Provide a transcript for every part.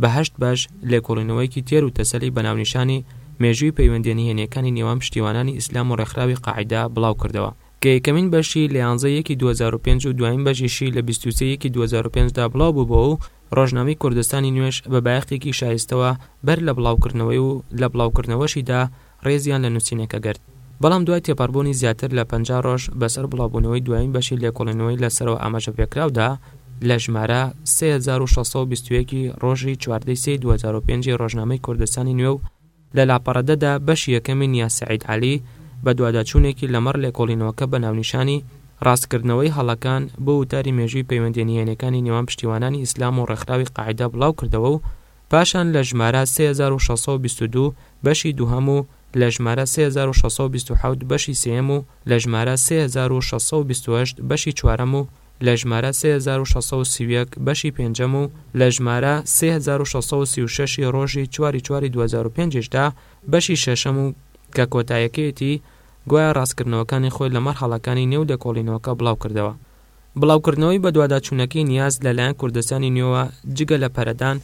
بە هەشت بەش لێکۆڵینەوەیەکی تێر و تەسەلی بە ناونیشانی مێژووی پەیوەندیە نهێنیەکانی نێوان پشتیوانانی ئیسلام و ڕێکخراوی قاعیدە بڵاو کردەوە کە یەکەمین بەشی لە یانزە یەکی دوو هەزار و پێنج و دوایین بەشیشی لە بیست و سێ یەکی دوو هەزار و پێنج دا بڵاو بووبەوە و ڕۆژنامەی کوردستانی نوێش بە بایەخێکی شایستەوە بەر لە بڵاوکردنەوەی و لە بڵاوکردنەوەشیدا ڕێزیان لە نووسینەکە گرت، بەڵام دوای تێپەڕبوونی زیاتر لە پەنجا ڕۆژ بەسەر بڵاوبوونەوەی دوایین بەشی لێکۆڵینەوەی لە سەرەوە ئاماژەپێکراودا لە ژمارە سێ هەزار و شەش سەد و بیست و یەک ی ڕۆژی چواردە ی سێی دوو هەزار و پێنج ی ڕۆژنامەی کوردستانی نوێ و لە لاپەڕە دە دا بەشی یەکەمی نیاز سەعید عەلی بەدواداچوونێکی لەمەڕ لێکۆڵینەوەکە بە ناونیشانی ڕاستکردنەوەی هەڵەکان بۆ وتاری مێژووی پەیوەندیە نهێنیەکانی نێوان پشتیوانانی ئیسلام و ڕێکخراوی قاعیدە بڵاوکردەوە و پاشان لە ژمارە سێ هەزار و شەش سەد و بیست و دوو بەشی دووهەم و لە ژمارە سێ هەزار و شەش سەد و بیست و حەوت بەشی سێیەم و لە ژمارە سێ هەزار و شەش سەد و بیست و هەشت بەشی چوارەم و لە ژمارە سێ هەزار و شەش سەد و سی و یەک بەشی پێنجەم و لە ژمارە سێ هەزار و شەش سەد و سی و شەش ی ڕۆژی چواری چواری دوو هەزار و پێنج دا بەشی شەشەم و کە کۆتایەکەیەتی گوایە ڕاستکردنەوەکانی خۆی لەمەڕ هەڵەکانی نێو لێکۆڵینەوەکە بڵاوکردەوە. بڵاوکردنەوەی بەدواداچوونەکەی نیاز لەلایەن کوردستانی نوێوە جگە لە پەرەدان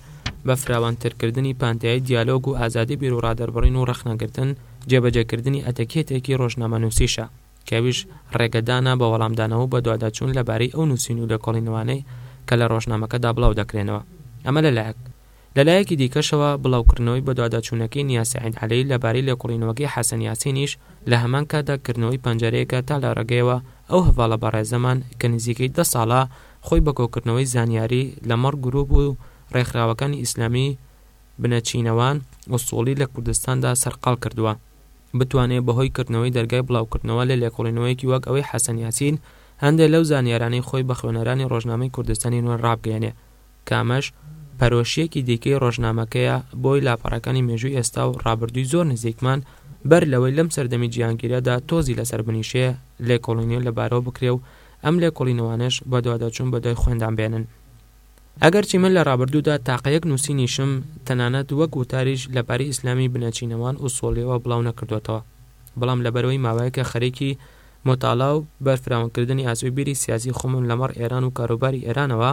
بە فراوانترکردنی پانتایی دیالۆگ و ئازادی بیروڕادەربڕین و ڕەخنەگرتن، جێبەجێکردنی ئەتەکێتێکی ڕۆژنامەنووسیشە، کە ئەویش ڕێگەدانە بە وەڵامدانەوە و بەدواداچوون لەبارەی ئەو نووسین و لێکۆڵینەوانەی کە لە ڕۆژنامەکەدا بڵاودەکرێنەوە. ئەمە لەلایەک. لەلایەکی دیکەشەوە، بڵاوکردنەوەی بەدواداچوونەکەی نیا سەعید عەلی لەبارەی لێکۆڵینەوەکەی حەسەن یاسینیش، لە هەمان کاتدا کردنەوەی پەنجەرەیەکە تا لە ڕێگەیەوە ئەو هەڤاڵە بەڕێزەمان کە نزیکەی دە ساڵە خۆی بە کۆکردنەوەی زانیاری لەمەڕ گرووپ و ڕێکخراوەکانی ئیسلامی بنەچینەوان، ئوسوڵی، لە کوردستاندا سەرقاڵ کردووە، بتوانێ بەهۆی کردنەوەی دەرگای بڵاوکردنەوە لە لێکۆڵینەوەیەکی وەک ئەوەی حەسەن یاسین، هەندێ لەو زانیارانەی خۆی بە خوێنەرانی ڕۆژنامەی کوردستانی نوێ ڕابگەیەنێ. کە ئەمەش پەرۆشییەکی دیکەی ڕۆژنامەکەیە بۆی لاپەڕەکانی مێژووی ئێستا و ڕابردووی زۆر نزیکمان، بەر لەوەی لەم سەردەمی جیهانگیرادا تۆزی لەسەر بنیشێ، لێکۆڵینەوە لەبارەوە بکرێ و ئەم لێکۆڵینەوانەش بەدواداچوون بە دوای خۆیندان بێنن. ئەگەرچی من لە ڕابردوودا تاقەیەک نووسینیشم تەنانەت وەک وتاریش لەبارەی ئیسلامی بنەچینەوان و سۆڵیەوە بڵاو نەکردۆتەوە، بەڵام لەبەرئەوەی ماوەیەکە خەریکی موتاڵا و بەرفراونکردنی ئاسۆی بیری سیاسی خۆمم لەمەڕ ئێران و کاروباری ئێرانەوە،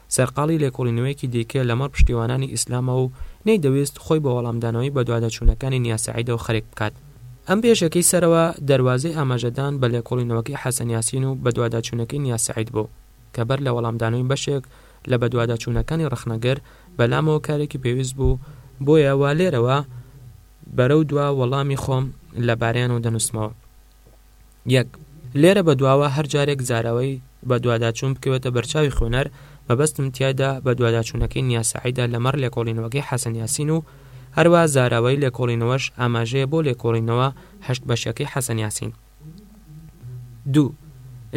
سەرقاڵی لێکۆڵینەوەیەکی دیکەیە لەمەڕ پشتیوانانی ئیسلامەوە و نەیدەویست خۆی بە وەڵامدانەوەی بەدواداچوونەکانی نیاسەعیدەوە خەرێک بکات. ئەم بێژەکەی سەرەوە دەروازەی ئاماژەدان بە لێکۆڵینەوەکەی حەسەن یاسین و بەدواداچوونەکەی نیاسەعید بوو، کە بەر لە وەڵامدانەوەی بەشێک لە بەدواداچوونەکانی ڕەخنەگر بەلامەوە کارێکی پێویست بوو، بۆیە وا لێرەوە بەرەو دوا وەڵامی خۆم لەبارەیانەوە دەنووسمەوە. یەک. لێرە بەدواوە هەر جارێک زاراوەی بەدواداچوون بکەوێتە بەرچاوی خوێنەر، مەبەستم تیایدا بەدواداچوونەکەی نیاز سەعیدە لەمەڕ لێکۆڵینەوەکەی حەسەن یاسین و هەروا زاراوەی لێکۆڵینەوەش ئاماژەیە بۆ لێکۆڵینەوە هەشت بەشیەکەی حەسەن یاسین. دوو.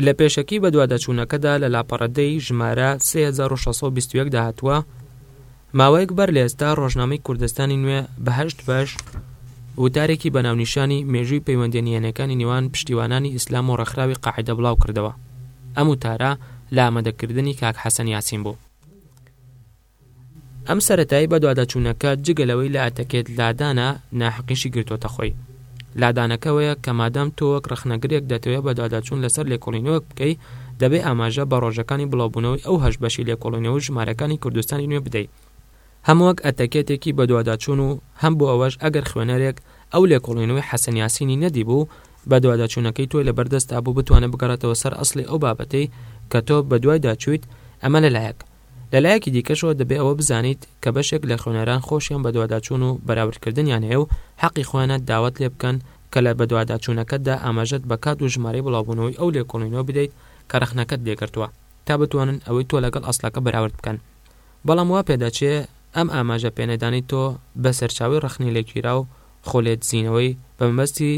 لە پێشەکی بەدواداچوونەکەدا لە لاپەڕە دە ی ژمارە سێ هەزار و شەش سەد و بیست و یەک دا هاتووە، ماوەیەک بەر لە ئێستا ڕۆژنامەی کوردستانی نوێ بە هەشت بەش وتارێکی بە ناونیشانی مێژووی پەیوەندیە نهێنەکانی نێوان پشتیوانانی ئیسلام و ڕێکخراوی قاعیدە بڵاو کردەوە ئەم وتارە لە ئامادەکردنی کاک حەسەن یاسین بوو. ئەم سەرەتایی بەدواداچوونەکە جگە لەوەی لە ئەتەکێت لادانە ناحەقیشی گرتۆتە خۆی. لادانەکەوەیە کە مادام تۆ وەک ڕەخنەگرێک دەتەوێت بەدواداچوون لەسەر لێکۆڵینەوەک بکەیت، دەبێت ئاماژە بە ڕۆژەکانی بڵاوبوونەوەی ئەو هەشت بەشی لێکۆڵینەوە و ژمارەکانی کوردستانی نوێ بدەیت. هەم وەک ئەتەکێتێکی بەدواداچوون و هەم بۆ ئەوەش ئەگەر خوێنەرێک ئەو لێکۆڵینەوەی حەسەن یاسینی نەدیبوو، بەدواداچوونەکەی تۆی لەبەردەستابوو بتوانێت بگەڕێتەوە سەر ئەسڵی ئەو بابەتەی کە تۆ بەدوایدا چوویت، ئەمە لەلایەک. لە لایەکی دیکەشەوە دەبێ ئەوە بزانیت کە بەشێک لە خوێنەران خۆشیان بەدواداچوون و بەراوردکردنیان هەیە و حەقی خۆیانە داوات لێ بکەن کە لە بەدواداچوونەکەتدا ئاماژەت بە کات و ژمارەی بڵاوبوونەوەی ئەو لێکۆڵینەوە بدەیت کە ڕەخنەکەت لێ گرتووە تا بتوانن ئەوەی تۆ لەگەڵ ئەسڵەکە بەراورد بکەن بەڵام وا پێدەچێ ئەم ئاماژە پێنەدانی تۆ بە سەرچاوەی ڕەخنەی لێکگیراو خۆ لێدزینەوەی بە مەبەستی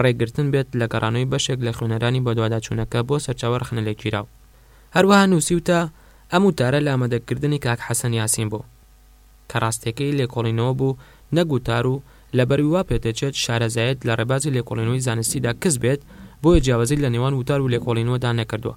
ڕێگرتن بێت لە گەڕانەوەی بەشێک لە خوێنەرانی بەدواداچوونەکە بۆ سەرچاوە ڕەخنەلێکگیراو هەروەها نووسیوتە، ئەم وتارە لامەدەکردنی کاک حەسەن یاسین بوو، کە ڕاستییەکەی لێکۆڵینەوە بوو نەک وتار و لەبەروی وا پێدەچێت شارەزایەت لە ڕێبازی لێکۆڵینەوەی زانستیدا کز بێت، بۆیە جیاوازی لە نێوان وتار و لێکۆڵینەوەدا نەکردووە.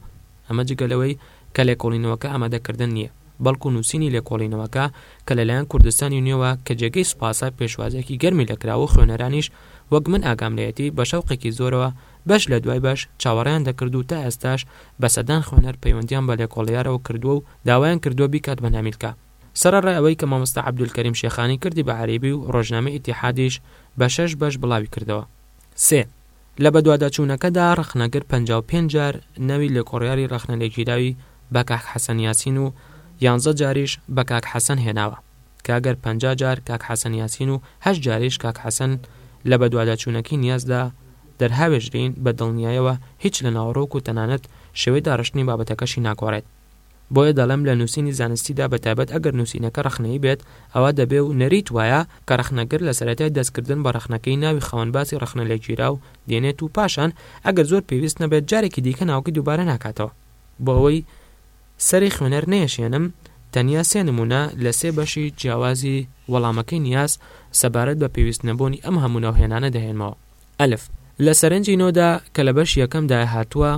ئەمە جگە لەوەی کە لێکۆڵینەوەکە ئامادەکردن نییە، بەڵکو نووسینی لێکۆڵینەوەکە کە لەلایەن کوردستانی نوێوە کە جێگەی سوپاسە پێشوازییەکی گەرمی لێکراوە و خوێنەرانیش وەک من ئاگام لێیەتی بە شەوقێکی زۆرەوە بەش لە دوای بەش چاوەڕێیان دەکرد و تا ئێستاش بە سەدان خوێنەر پەیوەندیان بە لێکۆڵیارەوە کردووە و داوایان کردووە بیکات بە نامیلکە. سەرەڕای ئەوەی کە مامۆستا عەبدولکەریم شێخانی کردی بە عەرەیبی و ڕۆژنامەی ئیتیحادیش بە شەش بەش بڵاوی کردەوە. سێ. لە بەدواداچوونەکەدا ڕەخنەگر پەنجا و پێنج جار ناوی لێکۆڵیاری ڕەخنەلێگیراوی بە کاک حەسەن یاسین و یانزە جاریش بە کاک حەسەن هێناوە. کە ئەگەر پەنجا جار کاک حەسەن یاسین و هەشت جاریش کاک حەسەن لە بەدواداچوونەکەی نیازدا دەرهاوێژرێین بە دڵنیایەوە هیچ لە ناوەڕۆک و تەنانەت شێوەی داڕشتنی بابەتەکەشی ناگۆڕێت بۆیە دەڵێم لە نووسینی زانستیدا بەتایبەت ئەگەر نووسینەکە ڕەخنەیی بێت ئەوا دەبێ و نەریت وایە کە ڕەخنەگر لە سەرەتای دەستکردن بە ڕەخنەکەی ناوی خاوەنباسی ڕەخنەلێگیراو دێنێت و پاشان ئەگەر زۆر پێویست نەبێت جارێکی دیکە ناوەکەی دووبارە ناکاتەوە بۆ ئەوەی سەری خوێنەر نەیەشێنم، تەنیا سێ نموونە لە سێ بەشی جیاوازی وەڵامەکەی نیاز سەبارەت بە پێویست نەبوونی ئەم هەموو ناوهێنانە دەهێنمەوە. ئەلف، لە سەرنجی نۆدا کە لە بەشی یەکەمدایە هاتووە،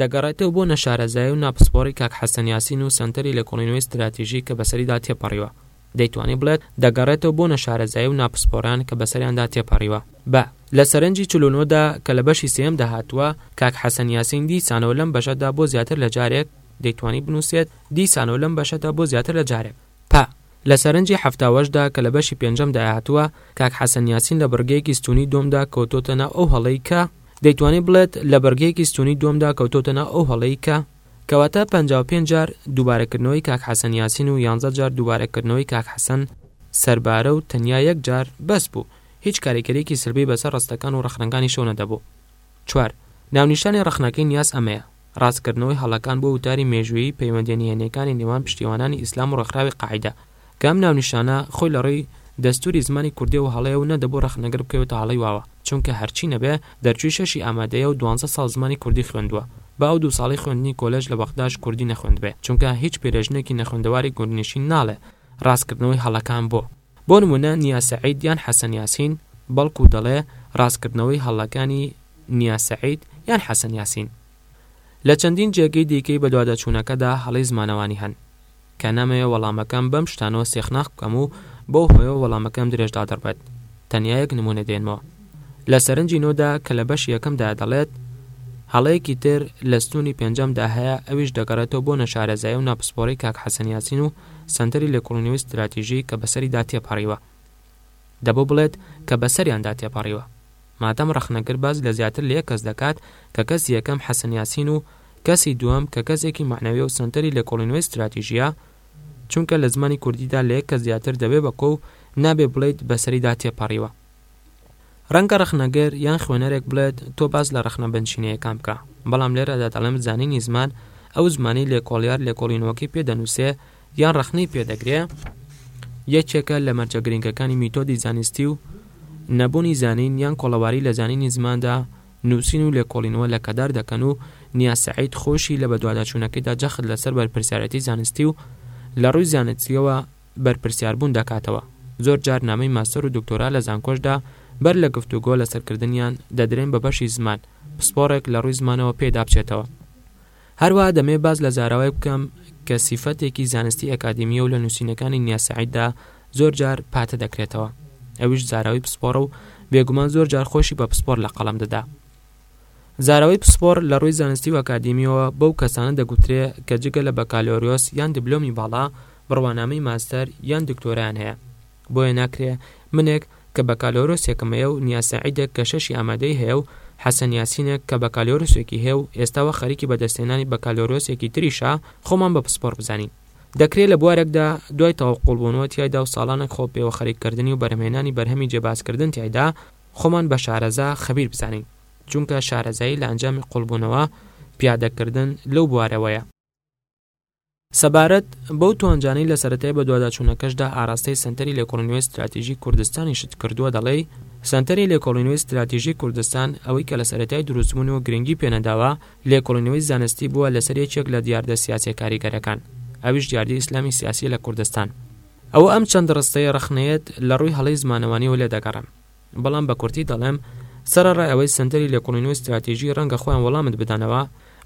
دەگەڕێتەوە بۆ نەشارەزایی و ناپسپۆڕی کاک حەسەن یاسین و سەنتەری لێکۆڵینەوەی ستراتیژی کە بەسەریدا تێپەڕیوە، دەیتوانی بڵێت دەگەڕێتەوە بۆ نەشارەزایی و ناپسپۆران کە بەسەریاندا تێپەڕیوە. بە، لە سەرنجی چل و نۆ دا کە لە بەشی سێیەمدا هاتووە، کاک حەسەن یاسین دیسانەوە لەم بەشەدا بۆ زیاتر لە جارێک، دەیتوانی بنووسێت، دیسانەوە لەم بەشەدا بۆ زیاتر لە جارێک. پە، لە سەرنجی حەفتا وەش دا کە لە بەشی پێنجەم دا هاتووە، کاک حەسەن یاسین لە بڕگەیەکی ستوونی دووەم دا کەوتۆتە ناو ئەو هەڵەی کە، دەیتوانی بڵێت، لە بڕگەیەکی ستوونی دووەم دا کەوتۆتە ناو ئەو هەڵەی کە، کەواتە پەنجا و پێنج جار دووبارەکردنەوەی کاک حەسەن یاسین و یانزە جار دووبارەکردنەوەی کاک حەسەن سەربارە و تەنیا یەک جار بەس بوو هیچ کاریکەریەکی سلبی بەسەر ڕستەکان و ڕەخنەکانی شەو نەدەبوو چوار ناونیشانی ڕەخنەکەی نیاز ئەمەیە ڕاستکردنەوەی هەڵەکان بۆ وتاری مێژوویی پەیوەندیە نهێنیەکانی نێوان پشتیوانانی ئیسلام و ڕێکخراوی قاعیدە کە ئەم ناونیشانە خۆی لە ڕێی دەستووری زمانی کوردیەوە هەڵەیە و نە دەبوو ڕەخنەگر بکەوێتە هەڵەی واوە، چونکە هەرچی نەبێ دەرچووی شەشی ئامادەیە و دوانزە ساڵ زمانی کوردی خوێندووە، با ئەو دوو ساڵەی خوێندنی کۆلێژ لە بەغداش کوردی نەخوێندبێ، چونکە هیچ پیرێژنێکی نەخوێندەواری گوندنشین ناڵێ ڕاستکردنەوەی هەڵەکان بۆ. بۆ نموونە نیاز سەعید یان حەسەن یاسین، بەڵکوو دەڵێ ڕاستکردنەوەی هەڵەکانی نیاز سەعید یان حەسەن یاسین. لە چەندین جێگەی دیکەی بەدواداچوونەکەدا هەڵەی زمانەوانی هەن. کە نەمەوێ وەڵامەکەم بەم شتانەوە سێخناخ بکەم و بەو هۆیەوە وەڵامەکەم درێژدادڕ بێت، تەنیا یەک نموونە دێنمەوە. لە سەرنجی نۆدا کە لە بەشی یەکەمدا دەڵێت، هەڵەیەکی تر لە ستوونی پێنجەمدا هەیە، ئەویش دەگەڕێتەوە بۆ نەشارەزایی و ناپسپۆڕیی کاک حەسەن یاسین و سەنتەری لێکۆڵینەوەی ستراتیژی کە بەسەریدا تێپەڕیوە. دەبوو بڵێت کە بەسەریاندا تێپەڕیوە. مادام ڕەخنەگر باس لە زیاتر لە یەک کەس دەکات کە کەسی یەکەم حەسەن یاسین و کەسی دووەم کە کەسێکی مەعنەویە و سەنتەری لێکۆڵینەوەی ستراتیژییە چونکە لە زمانی کوردیدا لە یەک کەس زیاتر دەبێ بە کۆ و نابێ بڵێیت بەسەریدا تێپەڕیوە. ڕەنگە ڕەخنەگر یان خوێنەرێک بڵێت تۆ باس لە ڕەخنە بنچینەیەکان بکە، بەڵام لێرەدا دەڵێم زانینی زمان ئەو زمانەی لێکۆڵیار لێکۆڵینەوەکەی پێ دەنووسێ، یان ڕەخنەی پێدەگرێ یەکێکە لە مەرجە گرنگەکانی میتۆدی زانستی و نەبوونی زانین یان کۆڵەواری لە زانینی زماندا نووسین و لێکۆڵینەوە لە کەدار دەکەن و نیاسعید خۆشی لە بەدواداچوونەکەیدا جەخت لەسەر بەرپرسیارەتی زانستی و لە ڕووی زانستیەوە بەرپرسیاربوون دەکاتەوە زۆر جار نامەی ماستەر و دکتۆرا لە زانکۆشدا بەر لە گفتوگۆ لەسەرکردنیان دەدرێن بە بەشی زمان پسپۆڕێک لە ڕووی زمانەوە پێدابچێتەوە هەروەها دەمەوێت باس لە زاراوەیەک بکەم کە سیفەتێکی زانستی ئەکادیمییە و لە نووسینەکانی نیا سەعیددا زۆر جار پاتە دەکرێتەوە، ئەویش زاراوەی پسپۆڕە و بێگومان زۆر جار خۆیشی بە پسپۆر لە قەڵەم دەدا. زاراوەی پسپۆڕ لە ڕووی زانستی و ئەکادیمییەوە بەو کەسانە دەگوترێ کە جگە لە بەکالۆریۆس یان دبلۆمی باڵا، بڕوانامەی ماستەر یان دکتۆرایان هەیە. بۆیە ناکرێ منێک کە بەکالۆرۆسێکم هەیە و نیاز سەعیدێک کە شەشی ئامادەیی هەیە و حەسەن یاسینێک کە بەکالۆرۆسێکی هەیە و ئێستاوە خەریکی بەدەستهێنانی بەکالۆرۆسێکی تریشە خۆمان بە پسپۆڕ بزانین. دەکرێ لە بوارێکدا دوای تەواو قووڵبوونەوە تیایدا و ساڵانێک خۆ پێوە خەریککردنی و بەرهەمهێنانی بەرهەمی جێبازکردن تیایدا خۆمان بە شارەزا، خەبیر بزانین. چونکە شارەزایی لە ئەنجامی قووڵبوونەوە، پیادەکردن، لەو بوارەوەیە. سەبارەت بەو توانجانەی لە سەرەتای بەدواداچوونەکەشدا ئاراستەی سەنتەری لێکۆڵینەوەی ستراتیژی کوردستانی شت کردووە دەڵێی سەنتەری لێکۆڵینەوەی ستراتیژی کوردستان ئەوەی کە لە سەرەتای دروستبوون و گرنگی پێنەداوە لێکۆڵینەوەی زانستی بووە لەسەر یەکێک لە دیاردە سیاسیە کاریگەرەکان ئەویش دیاردەی ئیسلامی سیاسی لە کوردستان ئەوە ئەم چەند ڕستەیە ڕەخنەیەت لە ڕووی هەڵەی زمانەوانیەوە لێ دەگەڕێم بەڵام بە کورتی دەڵێم سەرەڕای ئەوەی سەنتەری لێکۆڵینەوە و ستراتیژی ڕەنگە خۆیان وەڵامت بدەنەوە،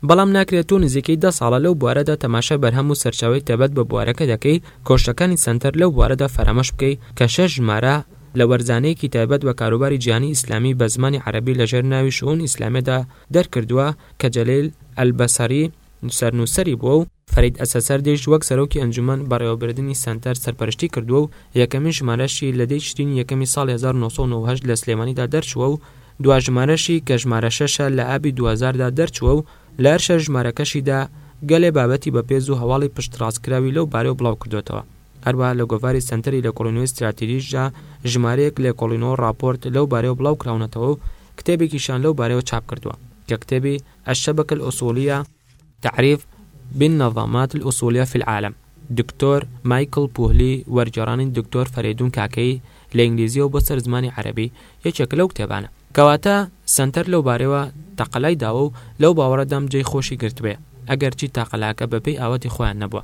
بەڵام ناکرێت تۆ نزیکەی دە ساڵە لەو بوارەدا تەماشای بەرهەم و سەرچاوەی تایبەت بە بوارەکە دەکەی، کۆششەکانی سەنتەر لەو بوارەدا فەرامۆش بکەی کە شەش ژمارە لە وەرزانەیەکی تایبەت بە کاروباری جیهانی ئیسلامی بە زمانی عەرەبی لەژێر ناوی شئون ئیسلامیەدا دەرکردووە کە جەلیل ئەلبەسەری نوسەر نوسەری بووە و فەرید ئەسەسەردیش وەک سەرۆکی ئەنجومەن بەڕێوەبردنی سەنتەر سەرپەرشتی کردووە و یەکەمین ژمارەشی لە دەی تشرینی یەکەمی ساڵی هەزار و نۆ سەد و نەوەد و هەشت لە سلێمانیدا دەرچووە و دوا ژمارەشی کە ژمارە شەشە لە ئابی دوو هەزار دا دەرچووە و لە هەر شەش ژمارەکەشیدا گەلێ بابەتی بەپێز و هەواڵی پشتڕاستکراوی لەو بارەوە بڵاوکردۆتەوە. هەروەها لە گۆڤاری سەنتەری لێکۆڵینەوەی ستراتیژیشدا ژمارەیەک لێکۆڵینەوە و ڕاپۆرت لەو بارەوە بڵاوکراونەتەوە و کتێبێکیشیان لەو بارەوە چاپکردووە کە کتێبی، الشبکە الاصولیە تعریف بالنظامات الاصولیە فی العالم دکتۆر مایکڵ پوهلی وەرگێڕانی دکتۆر فەرەیدون کاکەیی لە ئینگلیزیەوە بۆ سەر زمانی عەرەبی یەکێکە لەو کتێبانە کەواتە سەنتەر لەو بارەیەوە تەقەلای داوە و لەو باوەڕەدام جێی خۆشی گرتبێ ئەگەرچی تاقەلاکە بەپێی ئاوەتی خۆیان نەبووە.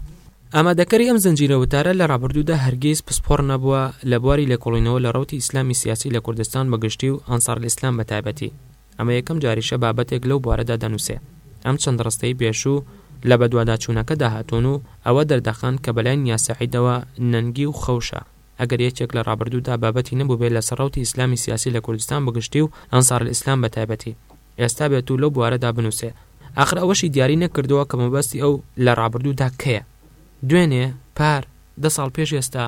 ئامادەکەری ئەم زنجیرە وتارە لە ڕابردوودا هەرگیز پسپۆڕ نەبووە لە بواری لێکۆڵینەوە لە ڕەوتی ئیسلامی سیاسی لە کوردستان بە گشتی و ئەنسارالئیسلام بە تایبەتی، ئەمە یەکەم جاریشە بابەتێک لەو بوارەدا دەنووسێ. ئەم چەند ڕستەی پێشوو لە بەدواداچوونەکەدا هاتوون و ئەوە دەردەخەن کە بەلای نیازسەعیدەوە نەنگی و خەوشە، ئەگەر یەکێک لە ڕابردوودا بابەتی نەبووبێ لەسەر ڕەوتی ئیسلامی سیاسی لە کوردستان بەگشتی و ئەنسارالئیسلام بەتایبەتی، ئێستا بێت و لەو بوارەدا بنووسێ. ئاخر ئەوەشی دیاری نەکردووە کە مەبەستی ئەو لە ڕابردوودا کەیە؟ دوێنێ؟ پار؟ دە ساڵ پێش ئێستا؟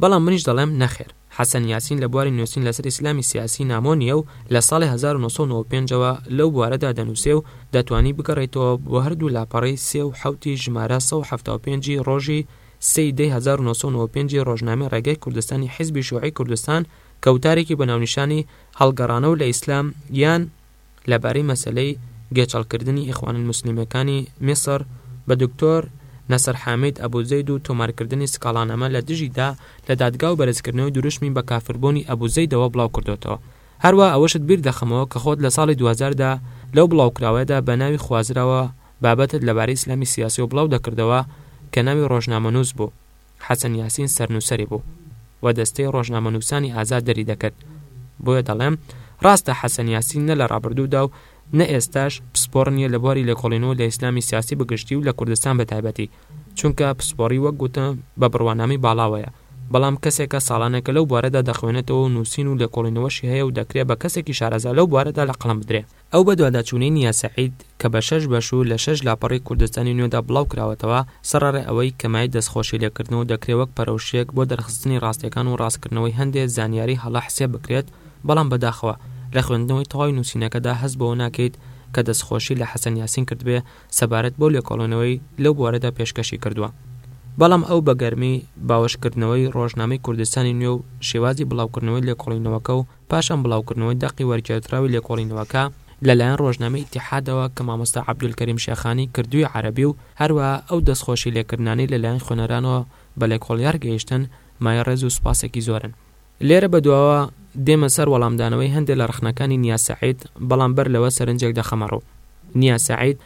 بەڵام منیش دەڵێم نەخێر، حەسەن یاسین لە بواری نووسین لەسەر ئیسلامی سیاسی نامۆ نییە و لە ساڵی هەزار و نۆ سەد و نەوەد و پێنج ەوە لەو بوارەدا دەنووسێ و دەتوانی بگەڕێیتەوە بۆ هەردوو لاپەڕەی سێ و حەوت ی ژمارە سەد و حەفتا و پێنج ی ڕۆژی سێ ی دەی هەزار و نۆ سەد و نەوەد و پێنج ی ڕۆژنامەی ڕێگای کوردستانی حیزبی شوعی کوردستان کە وتارێکی بە ناونیشانی هەڵگەڕانەوە لە ئیسلام یان لەبارەی مەسەلەی گێچەڵکردنی ئیخوان الموسلیمەکانی میسڕ بە دکتۆر نەسر حامید ئەبو زەید و تۆمارکردنی سکاڵانامە لە دژیدا لە دادگا و بەرزکردنەوەی دروشمی بە کافربوونی ئەبو زەیدەوە بڵاوکردۆتەوە. هەروا ئەوەشت بیر دەخەمەوە کە خۆت لە ساڵی دوهەزار دا لەو بڵاوکراوەیەدا بە ناوی خوازراوە بابەتت لەبارەی ئیسلامی سیاسیەوە بڵاو دەکردەوە کە ناوی ڕۆژنامەنووس بوو. حەسەن یاسین سەرنووسەری بوو و دەستەی ڕۆژنامەنووسانی ئازاد دەریدەکرد، بۆیە دەڵێم ڕاستە حەسەن یاسین نە لە ڕابردوودا و نە ئێستاش پسپۆڕ نییە لە بواری لێکۆڵینەوە لە ئیسلامی سیاسی بەگشتی و لە کوردستان بەتایبەتی، چونکە پسپۆڕی وەک گوتم بە بڕوانامەی باڵاوەیە، بەڵام کەسێکە ساڵانێکە لەو بوارەدا دەخوێنێتەوە و نووسین و لێکۆڵینەوەشی هەیە و دەکرێ بە کەسێکی شارەزا لەو بوارەدا لە قەڵەم بدرێ. ئەو بەدواداچوونەی نیا سەعید کە بە شەش بەش و لە شەش لاپەڕەی کوردستانی نوێدا بڵاو کراوەتەوە، سەڕەڕای ئەوەی کە مایەی دەستخۆشی لێ کردن و دەکرێ وەک پەرەوشێک بۆ دەرخستنی ڕاستییەکان و ڕاستکردنەوەی هەندێ زانیاری هەڵە حسێب بکرێت، بەڵام بەداخەوە لە خوێندنەوەی تەواوی نووسینەکەدا هەست بەوە ناکەیت کە دەستخۆشی لە حەسەن یاسین کردبێ سەبارەت بەو لێکۆڵێنەوەی لەو بوارەدا پێشکەشی کردووە. بەڵام ئەو بە گەرمی باوەشکردنەوەی ڕۆژنامەی کوردستانی نوێ و شێوازی بڵاوکردنەوەی لێکۆڵینەوەکە و پاش ئەم بڵاوکردنەوەی دەقی وەرگێڕدراوی لێکۆڵینەوەکە لەلایەن ڕۆژنامەی ئیتیحادەوە کە مامۆستا عەبدولکەریم شێخانی کردووی عەرەبی و هەروەها ئەو دەستخۆشی لێکردنانەی لەلایەن خوێنەرانەوە بە لێکۆڵیار گەیشتن مایەی ڕێز و سوپاسێکی زۆرن. لێرە بەدواوە دێمە سەر وەڵامدانەوەی هەندێ لە ڕەخنەکانی نیاز سەعید، بەڵام بەر لەوە سەرنجێک دەخەمەڕوو. نیاز سەعید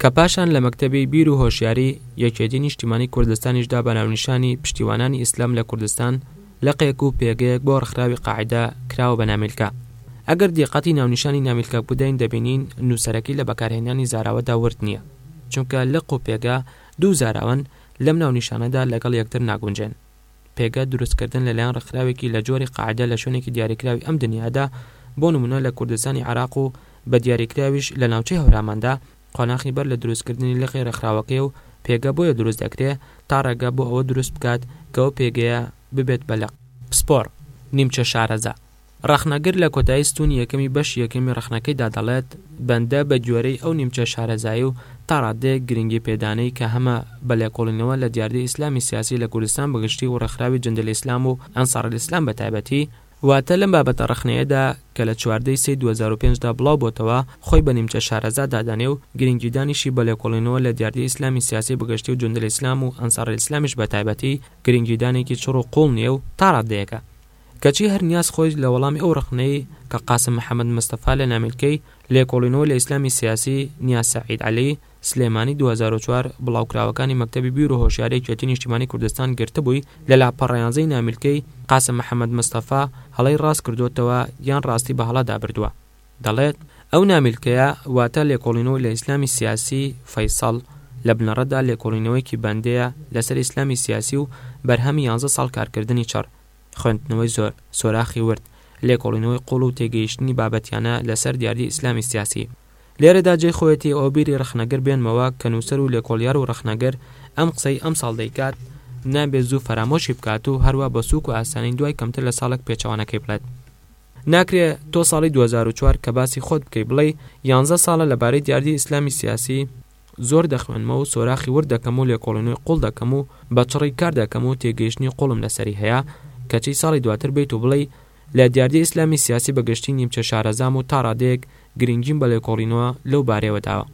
کە پاشان لە مەکتەبی بیر و هۆشیاری یەکێتی نیشتیمانی کوردستانیشدا بە ناونیشانی پشتیوانانی ئیسلام لە کوردستان لقێک و پێگەیەک بۆ ڕخراوی قاعدە کراوە بە نامیلکە ئەگەر دیقەتی ناونیشانی نامیلکە بدەین دەبینین نووسەرەکەی لە بەکارهێنانی زاراوەدا ورد نییە چونکە لق و پێگە دوو زاراوەن لەم ناونیشانەدا لەگەڵ یەکتر ناگونجێن. پێگە دروستکردن لەلایەن ڕێکخراوێکی لە جۆری قاعدە لە شوێنێکی دیاریکراوی ئەم دنیادا بۆ نمونە لە کوردستانی عێراق و بە دیاریکراویش لە ناوچەی هەوراماندا قۆناخی بەر لە دروستکردنی لقی ڕێکخراوەکەی و پێگە بۆیە دروست دەکرێ تا ڕێگە بۆ ئەوە دروست بکات کە ئەو پێگەیە ببێت بە لق. پسپۆڕ، نیمچە شارەزا. ڕەخنەگر لە کۆتایی ستوونی یەکەمی بەشی یەکەمی ڕەخنەکەیدا دەڵێت، بەندە بە گوێرەی ئەو نیمچە شارەزایی و تا ڕادەیەک گرنگی پێدانەی کە هەمە بە لێکۆڵینەوە لە دیاردەی ئیسلامی سیاسی لە کوردستان بەگشتی و ڕێکخراوی جندالاسلام و ئەنسارالاسلام بە تایبەتی، واتە لەم بابەتە ڕەخنەیەدا کە لە چواردە ی سێی دوو هەزار و پێنج دا بڵاو بۆتەوە، خۆی بە نیمچە شارەزا دادەنێ و گرنگیدانیشی بە لێکۆڵینەوە لە دیاردەی ئیسلامی سیاسی بەگشتی و جندالاسلام و ئەنسارالاسلامیش بە تایبەتی، گرنگیدانێکی چڕ و قووڵ نییە و تا ڕادەیەکە. کەچی هەر نیاز خۆی لە وەڵامی ئەو ڕەخنەی کە قاسم محەمەد مستەفا لە نامیلکەی لێکۆڵینەوە لە ئیسلامی سیاسی، نیاز سەعید عەلی، سلێمانی، دوو هەزار و چوار، بڵاوکراوەکانی مەکتەبی بیرو هۆشیاری یەکێتی نیشتیمانی کوردستان گرتبووی، لە لاپەڕە یانزەی نامیلکەی، قاسم محەمەد مستەفا، هەڵەی ڕاست کردۆتەوە یان ڕاستی بە هەڵە دابردووە. دەڵێت، ئەو نامیلکەیە، واتە لێکۆڵینەوە لە ئیسلامی سیاسی، فەیسەڵ، لە بنەڕەتدا لێکۆڵینەوەیەکی بەندەیە لەسەر ئیسلامی سیاسی و بەرهەمی یانزە ساڵ کارکردنی چڕ، خوێندنەوەی زۆر، سۆراخی ورد، لێکۆڵینەوەی قووڵ و تێگەیشتنی بابەتیانە لەسەر دیاردەی ئیسلامی سیاسی. لێرەدا جێی خۆیەتی ئەوە بیری ڕەخنەگر بێنمەوە کە نووسەر و لێکۆڵیار و ڕەخنەگر ئەم قسەی ئەمساڵ دەیکات، نابێت زوو فەرامۆشی بکات و هەروا بە سووک و ئاسانی دوای کەمتر لە ساڵێک پێچەوانەکەی بڵێت. ناکرێ تۆ ساڵی دوو هەزار و چوار کە باسی خۆت بکەی بڵێی یانزە ساڵە لەبارەی دیاردەی ئیسلامی سیاسی، زۆر دەخوێنمەوە و سۆراخی ورد دەکەم و لێکۆڵینەوەی قوڵ دەکەم و بە چڕی کار دەکەم و تێگەیشتنی قوڵم لەسەری هەیە، کەچی ساڵی دواتر بێیت و بڵێی لە دیاردەی ئیسلامی سیاسی بە گشتی نیمچە شارەزام و تا ڕادەیەک گرنگیم بە لێکۆڵینەوە لەو بارەیەوە داوە.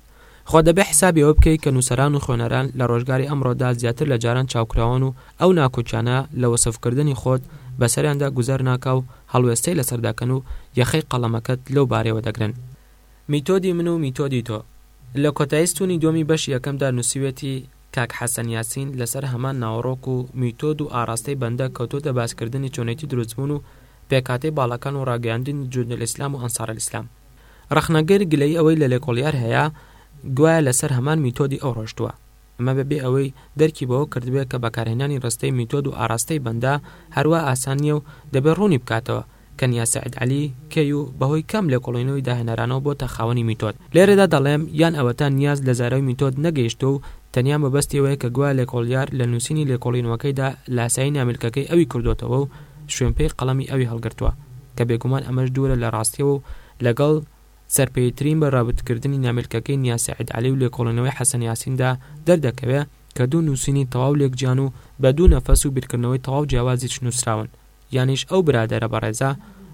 خۆ دەبێ حیسابی ئەوە بکەی کە نووسەران و خوێنەران لە ڕۆژگاری ئەمڕۆدا زیاتر لە جاران چاوکراوەن و ئەو ناکۆکیانە لە وەسف کردنی خۆت بە سەریاندا گوزەر ناکا و هەڵوێستەی لەسەر دەکەن و یەخەی قەڵەمەکەت لەو بارەیەوە دەگرن. میتۆدی من و میتۆدی تۆ. لە کۆتایی ستوونی دووەمی بەشی یەکەمدا نووسیوێتی، کاک حەسەن یاسین لەسەر هەمان ناوەڕۆک و میتۆد و ئاراستەی بەندە کەوتووەتە باسکردنی چۆنێتی دروستبوون و پێکهاتەی باڵەکان و ڕاگەیاندنی جوندالاسلام و ئەنسارالاسلام. ڕەخنەگر گلەیی ئەوەی لە لێکۆڵیار هەیە گوایە لەسەر هەمان میتۆدی ئەو ڕۆشتووە. ئەمە بەبێ ئەوەی دەرکی بەوە کردبێ کە بەکارهێنانی ڕستەی میتۆد و ئاراستەی بەندە هەروا ئاسان نییە و دەبێ ڕوونی بکاتەوە، کەنیا سەعید عەلی، کەیوو، بەهۆی کەم لێکۆڵینەوەی داهێنەرانەوە بۆتە خاوەنی میتۆد. لێرەدا دەڵێم، یان ئەوەتا نیاز لە زاراوی میتۆد نەگەیشتووە و تەنیا مەبەستی ئەوەیە کە گوایە لێکۆڵیار لە نووسینی لێکۆڵینەوەکەیدا لاسایی نامیلکەکەی ئەوی کردۆتەوە و شوێنپێی قەڵەمی ئەوی هەڵگرتووە، کە بێگومان ئەمەش دوورە لە ڕاستییەوە و لەگەڵ سەرپێییترین بە ڕابتکردنی نامیلکەکەی نیاز سەعید عەلی و لێکۆڵینەوەی حەسەن یاسیندا دەردەکەوێ کە دوو نووسینی تەواو لێکجیان و بە دوو نەفەس و بیرکردنەوەی تەواو جیاوازیش نووسراون یانیش ئەو برادەرە بەڕێزە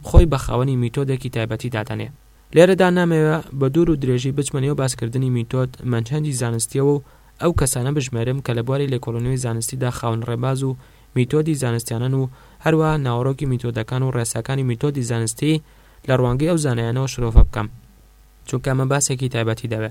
خۆی بە خاوەنی میتۆدێکی تایبەتی دادەنێ. لێرەدا نامەوێ بە دوور و درێژی بچمە نێو باسکردنی میتۆد مەنهەجی زانستییەوە و ئەو کەسانە بژمێرم کە لە بواری لێکۆڵینەوەی زانستیدا خاوەن ڕێباز و میتۆدی زانستیانەن و هەروەها ناوەڕۆکی میتۆدەکان و ڕێساکانی میتۆدی زانستی لە ڕوانگەی ئەو زانایانەوە شرۆڤە بکەم چونکە ئەمە باسێکی تایبەتی دەوێ.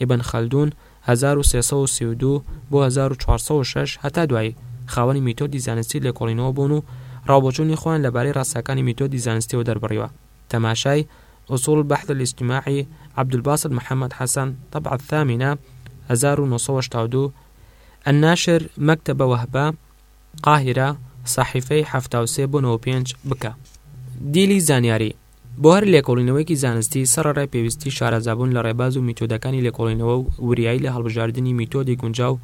ئیبن خەلدوون، هەزار و سێ سەد و سی و دوو بۆ هەزار و چوار سەد و شەش، هەتا دوایی، خاوەنی میتۆدی زانستی لێکۆڵینەوە بوون و ڕاوبۆچوونی خۆیان لەبارەی ڕاستییەکانی میتۆدی زانستییەوە دەربڕیوە، تەماشای، اصول البحث الاجتماعی، عەبدولباست محەمەد حەسەن، طبعە الثامنە، هەزار و نۆ سەد و هەشتا و دوو، الناشر، مکتبە وهبە، قاهیرە، سەحیفەی حەفتا و سێ بۆ نەوە و پێنج، بکە. دیلی زانیاری، بۆ هەر لێکۆڵینەوەیەکی زانستی، سەڕەرای پێویستی شارەزابوون لە ڕێباز و میتۆدەکانی لێکۆڵینەوە و وریایی لە هەڵبژاردنی میتۆدی گونجاو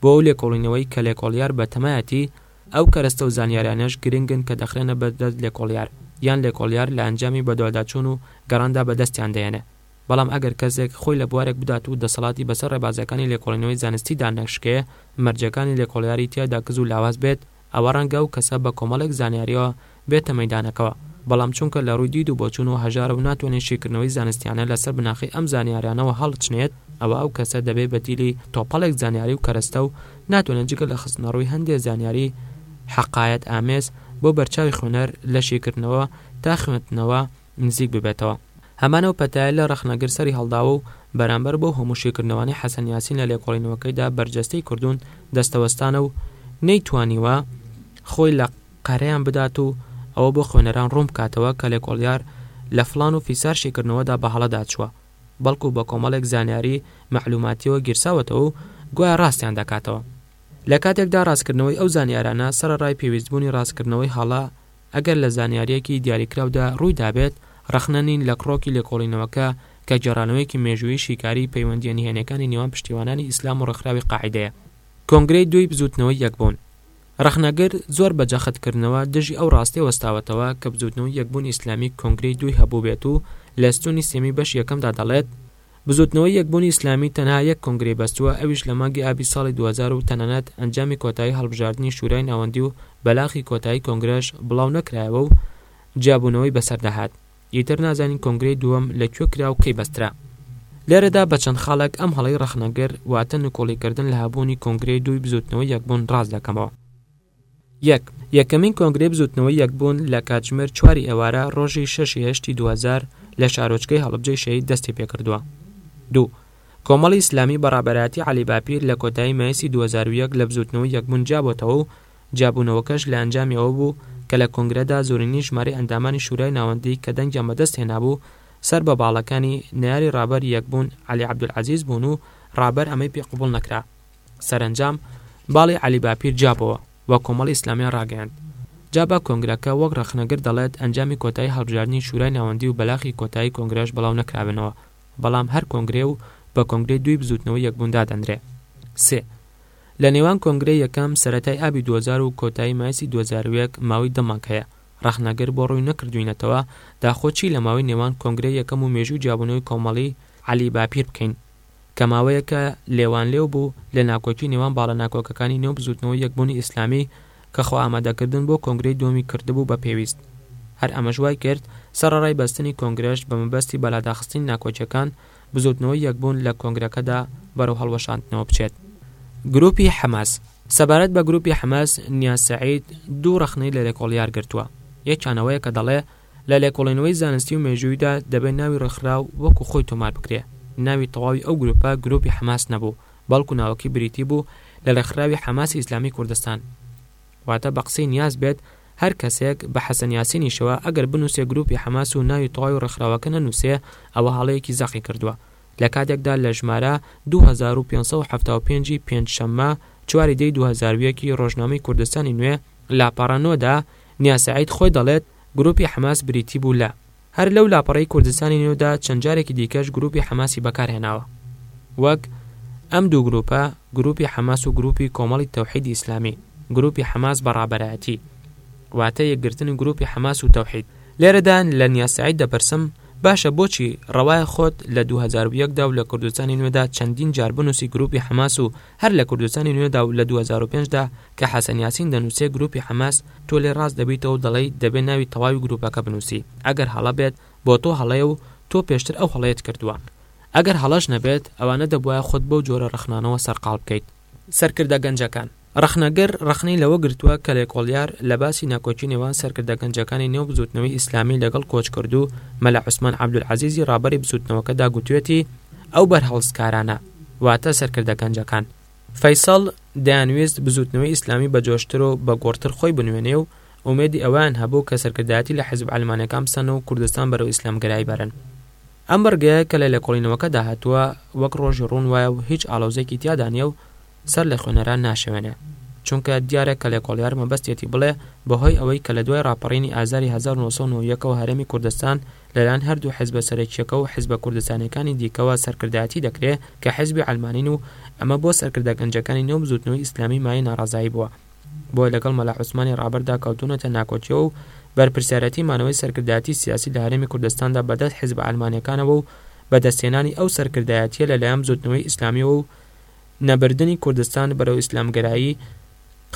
بۆ ئەو لێکۆڵینەوەی کە لێکۆڵیار بە تەمایەتی، ئەو کەرەستە و زانیاریانەش گرنگن کە دەخرێنە بەر دەست لێکۆڵیار یان لێکۆڵیار لە ئەنجامی بەدواداچوون و گەڕاندا بەدەستیان دەهێنێ. بەڵام ئەگەر کەسێک خۆی لە بوارێک بدات و دەسەڵاتی بەسەر ڕێبازەکانی لێکۆڵینەوەی زانستیدا نەشکێ، مەرجەکانی لێکۆڵیاری تیایدا کز و لاواز بێت، ئەوا ڕەنگە ئەو کەسە بە کۆمەڵێک زانیارییەوە بێتە مەیدانەکەوە، بەڵام چونکە لە ڕووی دید و بۆچوون و هەژارە و ناتوانێت شیکردنەوەی زانستییانە لەسەر بناخەی ئەم زانیارییانەوە هەڵچنێت، ئەوا ئەو کەسە دەبێت بە دیلی تۆپەڵێک زانیاری و کەرەستە و ناتوانێت جگە لە خستنەڕووی هەندێ زانیاری حەقایەت ئامێز بۆ بەرچاوی خوێنەر لە شیکردنەوە تا خوێندنەوە، نزیک ببێتەوە. هەمان ئەو پەتایە لە ڕەخنەگر سەری هەڵداوە و بەرامبەر بەو هەموو شیکردنەوانەی حەسەن یاسین لە لێکۆڵینەوەکەیدا بەرجەستەی کردوون دەستەوەستانە و نەیتوانیوە خۆی لە قەرەیان بدات و ئەوە بۆ خوێنەران ڕوون بکاتەوە کە لێکۆڵیار لە فڵان و فیسار شیکردنەوەدا بە هەڵەدا چووە بەڵکو بە کۆمەڵێک زانیاری مەعلوماتیەوە گیرساوەتەوە و گوایە ڕاستیان دەکاتەوە. لە کاتێکدا ڕاستکردنەوەی ئەو زانیارانە سەرەڕای پێویستبوونی ڕاستکردنەوەی هەڵە، ئەگەر لە زانیارییەکی دیاریکراودا ڕووی دابێت، ڕەخنە نین لە کڕۆکی لێکۆڵینەوەکە کە گێڕانەوەیەکی مێژوویی شیکاریی پەیوەندییە نهێنیەکانی نێوان پشتیوانانی ئیسلام و ڕێکخراوی قاعیدەیە. کۆنگرەی دووی بزووتنەوەی یەکبوون. ڕەخنەگر زۆر بە جەخت کردنەوە دژی ئەو ڕاستیە وەستاوەتەوە کە بزووتنەوەی یەکبوونی ئیسلامی کۆنگرەی دووی هەبووبێت و لە ستوونی سێمی بەشی یەکەمدا دەڵێت، بزوتنەوەی یەکبونی ئیسلامی تەنها یەک کۆنگرەی بەستوە ئەویش لە مانگی ئابی ساڵی دوو هەزار و تەنانەت ئەنجامی کۆتایی هەڵبژاردنی شورای ناوەندی و بەلاخی کۆتایی کۆنگرەش بڵاو نەکرایەوە و جیابونەوەی بەسەردا هات ئیتر نازانین کۆنگرەی دووەم لە کوێ کرا و کەی بەسترا. لێرەدا بە چەند خاڵێک ئەم هەڵەی ڕەخنەگر واتە نکوڵی کردن لە هەبونی کۆنگرەی دووی بزوتنەوەی یەکبون ڕاست دەکەمەوە. یەک، یەکەمین کۆنگرەی بزوتنەوەی یەکبوون لە کاتژمێر چواری ئێوارە ڕۆژی شەش ی هەشتی دووهەزار لە شارۆچکەی هەڵبجەی شەهید دەستی پێکردووە. دوو، کۆمەڵی ئیسلامی بە ڕابەرایەتی عەلی باپیر لە کۆتایی مایسی دووهەزار و یەک لە بزوتنەوەی یەکبوون جیابۆتەوە و جیابوونەوەکەش لە ئەنجامی ئەوە بوو کە لە کۆنگرەدا زۆرینەی ژمارەی ئەندامانی شورای ناوەندی کە دەنگیان بەدەست هێنابوو سەر بە باڵەکانی نەیاری ڕابەری یەکبوون عەلی عەبدولعەزیز بوون و ڕابەر ئەمەی پێ قبوڵ نەکرا. سەرەنجام باڵی عەلی باپیر جابەوە و کۆمەڵی ئیسلامیان ڕاگەیاند. جا با کۆنگرەکە وەک ڕەخنەگر دەڵێت ئەنجامی کۆتایی هەڵبژاردنی شورای ناوەندی و بەلاخی کۆتایی کۆنگرەش بڵاو نەکرابنەوە، بەڵام هەر کۆنگرەیە و بە کۆنگرەی دووی بزووتنەوەی یەکبوون دادەنرێ. سێ. لە نێوان کۆنگرەی یەکەم سەرەتای ئابی دوو هەزار و کۆتایی مایسی دوو هەزار و یەک ماوەی دە مانگ هەیە، ڕەخنەگر بۆ ڕووی نەکردووینەتەوە داخۆ چی لە ماوەی نێوان کۆنگرەی یەکەم و مێژووی جیابوونەوەی کۆمەڵی عەلی باپیر بکەین؟ کە ماوەیەکە لێوانلێو بوو لە ناکۆکی نێوان باڵە ناکۆکەکانی نێو بزووتنەوەی یەکبوونی ئیسلامی کە خۆئامادەکردن بۆ کۆنگرەی دووەمی کردبوو بە پێویست. هەر ئەمەش وای کرد سەڕەڕای بەستنی کۆنگرەش بە مەبەستی بەلاداخستنی ناکۆکیەکان، بزووتنەوەی یەکبوون لە کۆنگرەکەدا بەرەو هەڵوەشاندنەوە بچێت. گرووپی حەماس، سەبارەت بە گرووپی حەماس، نیاز سەعید دوو ڕەخنەی لە لێکۆڵیار گرتووە، یەکیان ئەوەیە کە دەڵێ، لە لێکۆڵینەوەی زانستی و مێژوویدا دەبێ ناوی ڕێکخراو وەکوو خۆی تۆمار بکرێ. ناوی تەواوی ئەو گرووپە گرووپی حەماس نەبوو، بەڵکوو ناوەکەی بریتی بوو لە ڕێکخراوی حەماسی ئیسلامیی کوردستان. واتە بە قسەی نیاز بێت هەر کەسێک، بە حەسەن یاسینیشەوە، ئەگەر بنووسێ گرووپی حەماس و ناوی تەواوی ڕێکخراوەکە نەنووسێ ئەوە هەڵەیەکی زەقی کردووە. لە کاتێکدا لە ژمارە دوو هەزار و پێنج سەد و حەفتا و پێنج ی پێنج شەممە چواری دەی دوو هەزار و یەک ی ڕۆژنامەی کوردستانی نوێ لاپەڕە نۆ دا نیاز سەعید خۆی دەڵێت، گروپی حەماس بریتی بوو لە، هەر لەو لاپەڕەی کوردستانی نوێدا چەند جارێکی دیکەش گروپی حەماسی بەکارهێناوە وەک، ئەم دوو گروپە، گروپی حەماس و گروپی کۆمەڵی تەوحیدی ئیسلامی، گروپی حەماس بە ڕابەرایەتی. واتە یەکگرتنی گروپی حەماس و تەوحید. لێرەدا لە نیاز سەعید دەپرسم، باشە بۆچی ڕەوایە خۆت لە دوو هەزار و یەک دا و لە کوردستانی نوێدا چەندین جار بنووسی گروپی حەماس و هەر لە کوردستانی نوێدا و لە دوو هەزار و پێنج دا کە حەسەن یاسین دەنووسێ گرووپی حەماس، تۆ لێ ڕاست دەبیتەوە و دەڵێی دەبێ ناوی تەواوی گرووپەکە بنووسی، ئەگەر هەڵە بێت بۆ تۆ هەڵەیە و تۆ پێشتر ئەو هەڵەیەت کردووە. ئەگەر هەڵەش نەبێت ئەوا نەدەبوایە خۆت بەو جۆرە ڕەخنانەوە سەرقاڵ بکەیت. سەرکردە گەنجەکان. ڕەخنەگر ڕەخنەی لەوە گرتووە کە لێکۆڵیار لە باسی ناکۆکی نێوان سەرکردە گەنجەکانی نێو بزووتنەوەی ئیسلامی لەگەڵ کۆچکردوو مەلا عوسمان عەبدولعەزیزی ڕابەری بزووتنەوەکەدا گوتوویەتی ئەو بەرهەڵستکارانە، واتە سەرکردە گەنجەکان، فەیسەڵ دەیانویست بزووتنەوەی ئیسلامی بە جۆشتر و بە گوڕتر خۆی بنوێنێ و ئومێدی ئەوەیان هەبوو کە سەرکردایەتی لە حیزب عەلمانیەکان بسەن و کوردستان بەرەو ئیسلامگەرایی بەرن. ئەم بڕگەیە کە لە لێکۆڵینەوەکەدا هاتووە وەک ڕۆژی ڕوون وایە و هیچ ئاڵۆزیەکی تیادا نیە و سەر لە خوێنەران ناشێوێنێ. چونکە دیارە کە لێکۆڵیار مەبەستیەتی بڵێ بەهۆی ئەوەی کە لە دوای ڕاپەڕینی ئازاری هەزار و نۆ سەد و نەوە و یەک ەوە هەرێمی کوردستان لەلایەن هەردوو حزبە سەرەکییەکە و حزبە کوردستانییەکانی دیکەوە سەرکردایەتی دەکرێ کە حزبی عەلمانین و ئەمە بۆ سەرکردە گەنجەکانی نێو بزووتنەوەی ئیسلامی مایەی ناڕەزایی بووە بۆیە لەگەڵ مەلا عوسمانی ڕابەردا کەوتوونەتە ناکۆکییەوە و بەرپرسیارەتی مانەوەی سەرکردایەتی سیاسی لە هەرێمی کوردستاندا بە دەست حزبە عەلمانییەکانەوە و بەدەستهێنانی ئەو سەرکردایەتییە لەلایەن بزووتنەوەی ئیسلامییەوە و نەبردنی کوردستان بەرەو ئیسلامگەرایی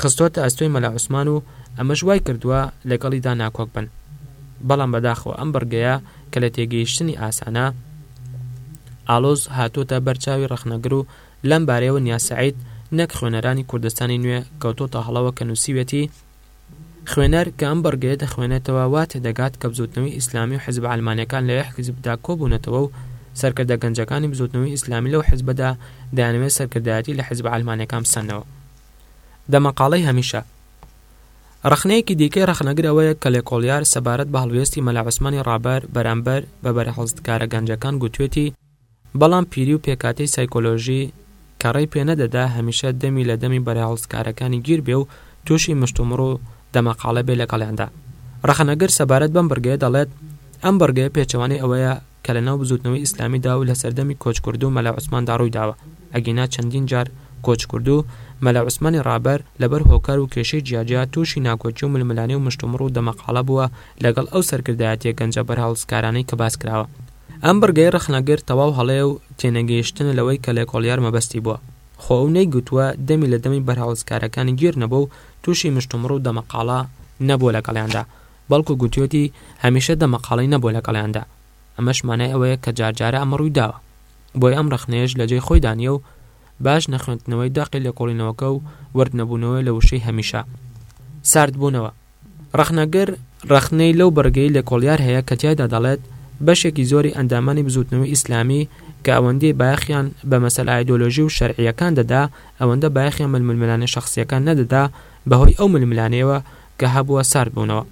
خستۆتە ئەستۆی مەلا عوسمان و ئەمەش وای کردووە لەگەڵیدا ناکۆک بن بەڵام بەداخەوە ئەم بڕگەیە کە لە تێگەیشتنی ئاسانە ئالۆز هاتووتە بەرچاوی ڕخنەگر و لەم بارەیەوە نیاسعید نەک خوێنەرانی کوردستانی نوێ کەوتۆتە هەڵەوە کە نووسیوێتی خوێنەر کە ئەم بڕگەیە دەخوێنێتەوە وا تێدەگات کە بزوتنەوەی ئیسلامی و حزب ئەلمانەکان لە یەک حزبدا کۆبوونەتەوە و سەرکردە گەنجەکانی بزوتنەوەی ئیسلامی لەو حزبدا دەیانەوێت سەرکردایەتی لە حزب ئەلمانەکان بسەنەوە دەمەقاڵەی هەمیشە. ڕەخنەیەکی دیکەی ڕەخنەگر ئەوەیە کە لێکۆڵیار سەبارەت بە هەڵوێستی مەلا عوسمانی ڕابەر بەرامبەر بە بەرەهەڵستکارە گەنجەکان گوتوێتی، بەڵام پیری و پێکهاتەی سایکۆلۆژی کە ڕێی پێ نەدەدا هەمیشە دەمی لە دەمی بەرەهەڵستکارەکانی گیر بێ و تووشی مشتومڕ و دەمەقاڵە بێ لەگەڵیاندا. ڕەخنەگر سەبارەت بەم بڕگەیە دەڵێت، ئەم بڕگەیە پێچەوانەی ئەوەیە کە لەناو بزوتنەوەی ئیسلامیدا و لەسەردەمی کۆچکردوو مەلا عوسماندا ڕوویداوە، ئەگینا چەندین جار کۆچکردوو مەلا عوسمانی ڕابەر لەبەر هۆکار و کێشەی جیاجیا تووشی ناکۆکی و ململانێ و مشتومڕ و دەمەقاڵە بووە لەگەڵ ئەو سەرکردایەتیە گەنجە بەرهەڵستکارانەی کە باسکراوە. ئەم بڕگەی ڕەخنەگر تەواو هەڵەیە و تێنەگەیشتنە لەوەی کە لێکۆڵیار مەبەستی بووە. خۆ ئەو نەیگوتووە دەمی لەدەمی بەرهەڵستکارەکان گیر نەبووە و تووشی مشتومڕ و دەمەقاڵە نەبووە لەگەڵیاندا، بەڵکو گوتیۆتی هەمیشە دەمەقاڵێی نەبووە لەگەڵیاندا، ئەمەش مانای ئەوەیە کە جارجارە ئەمە ڕوویداوە، بۆیە ئەم ڕەخنەیەش لەجێی خۆیدا نییە و باش نەخوێندنەوەی دەقی لێکۆڵینەوەکە و ورد نەبوونەوەی لە وشەی هەمیشە ساردبوونەوە. ڕەخنەگر ڕەخنەی لەو بڕگەی لێکۆڵیار هەیە کە تیایدا دەڵێت بەشێکی زۆری ئەندامانی بزووتنەوەی ئیسلامی کە ئەوەندی بایەخیان بە مەسەلە ئایدۆلۆژی و شەرعییەکان دەدا ئەوەندە بایەخیان بە ململانێ شەخسییەکان نەدەدا بەهۆی ئەو ململانێیەوە کە هەبووە سارد بوونەوە.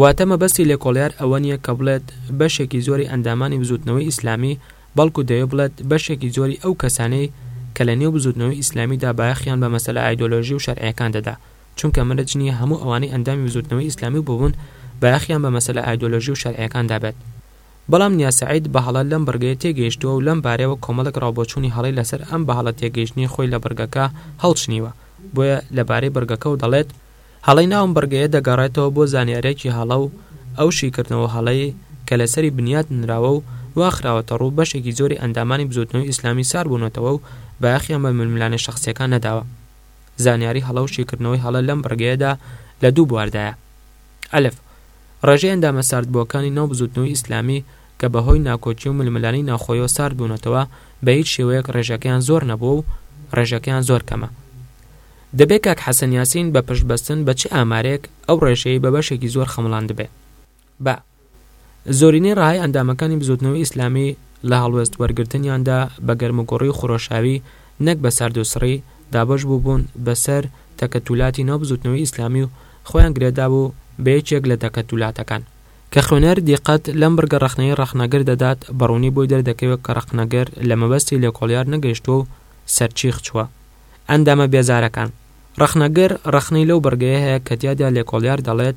واتە مەبەستی لێکۆڵیار ئەوە نییە کە بڵێت بەشێکی زۆری ئەندامانی بزووتنەوەی ئیسلامی، بەڵکو دەوێت بڵێت بەشێکی زۆری ئەو کەسانەی کە لە نێو بزووتنەوەی ئیسلامیدا بایەخیان بە مەسەلە ئایدۆلۆژی و شەرعییەکان دەدا، چونکە مەرج نییە هەموو ئەوانەی ئەندامی بزووتنەوەی ئیسلامی بووبوون بایەخیان بە مەسەلە ئایدۆلۆژی و شەرعییەکاندا بێت. بەڵام نیازسەعید بە هەڵە لەم بڕگەیە تێگەیشتووە و لەم بارەیەوە کۆمەڵێک ڕاوبۆچوونی هەڵەی لەسەر ئەم بە هەڵە تێگەیشتنەی خۆی لە بڕگەکە هەڵچنیوە، بۆیە لە بارەی بڕگەکە و دەڵێت، هەڵەی ناو ئەم بڕگەیە دەگەڕێتەوە بۆ زانیارییەکی هەڵە و ئەو شیکردنەوە هەڵەیەی کە لەسەری بنیات نراوە و وا خراوەتە ڕوو بەشێکی زۆری ئەندامانی بزووتنەوەی ئیسلامی سار بوونەتەوە و بایەخیان بە ململانێ شەخسییەکان نەداوە. زانیاری هەڵە و شیکردنەوەی هەڵە لەم بڕگەیەدا لە دوو بواردایە. ئەلف. ڕێژەی ئەندامە ساردبووەکانی ناو بزووتنەوەی ئیسلامی کە بە هۆی ناکۆکی و ململانێی ناوخۆیەوە سارد بوونەتەوە بە هیچ شێوەیەک ڕێژەکەیان زۆر نەبووە و ڕێژەکەیان زۆر کەمە. دەبێ کاک حەسەن یاسین بە پشت بەستن بە چ ئامارێک ئەو ڕێژەیەی بە بەشێکی زۆر خەمڵاندبێ؟ بە. زۆرینەی ڕەهای ئەندامەکانی بزوتنەوەی ئیسلامی لە هەڵوێست وەرگرتنیاندا بە گەرموگوڕی و خرۆشاوی نەک بە سارد و سڕی دابەش بووبوون بە سەر تەکەتولاتی ناو بزوتنەوەی ئیسلامی و خۆیان گرێدابوو بە یەکێک لە تەکەتولاتەکان. کە خوێنەر دیقەت لەم بڕگە ڕەخنەی ڕەخنەگر دەدات بە ڕوونی بۆی دەردەکەوێت کە ڕەخنەگر لە مەبەستی لێکۆڵیار نەگەیشتووە و سەرچیخ چووە. ئەندامە بێزارەکان. ڕەخنەگر ڕەخنەی لەو بڕگەیە هەیە کە تیادا لێکۆڵیار دەڵێت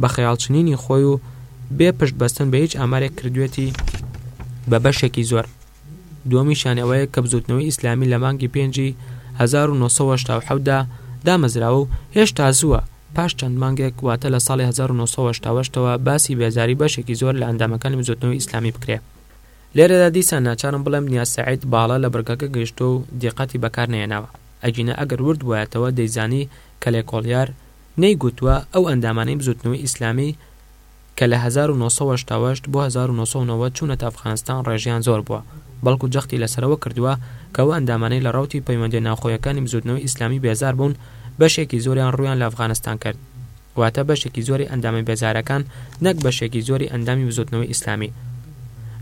بە خەیاڵ چنینی خۆی و بێ پشت بەستن بە هیچ ئامارێک کردوێتی بە بەشێکی زۆر دومیشان ئەوەیە کە بزوتنەوەی ئیسلامی لە مانگی پێنجی 1970دا دامەزراوە و هێشتا زووە پاش چەند مانگێک واتە لە ساڵی 1970ەوە باسی بێزاری بەشێکی زۆر لە ئەندامەکانی بزوتنەوەی ئیسلامی بکرێ لێرەدا دیسان ناچارم بڵێم نیا سعید باڵە لە بڕگەکە گەیشتۆ و دیقەتی بەکار نێناوە ئەگینە ئەگەر ورد وایەتەوە دەیزانی کە لێکۆڵیار نەیگوتووە ئەو ئەندامانەی بزووتنەوەی ئیسلامی کە لە هەزار و نۆ سەد و هەشتا و هەشت بۆ هەزار و نۆ سەد و نەوەد چوونەتە ئەفغانستان ڕێژەیان زۆر بووە، بەڵکو جەختی لەسەر ئەوە کردووە کە ئەو ئەندامانەی لە ڕەوتی پەیوەندییە ناوخۆیەکانی بزووتنەوەی ئیسلامی بێزار بوون بەشێکی زۆریان ڕوویان لە ئەفغانستان کرد. واتە بەشێکی زۆری ئەندامە بێزارەکان نەک بەشێکی زۆری ئەندامی بزووتنەوەی ئیسلامی.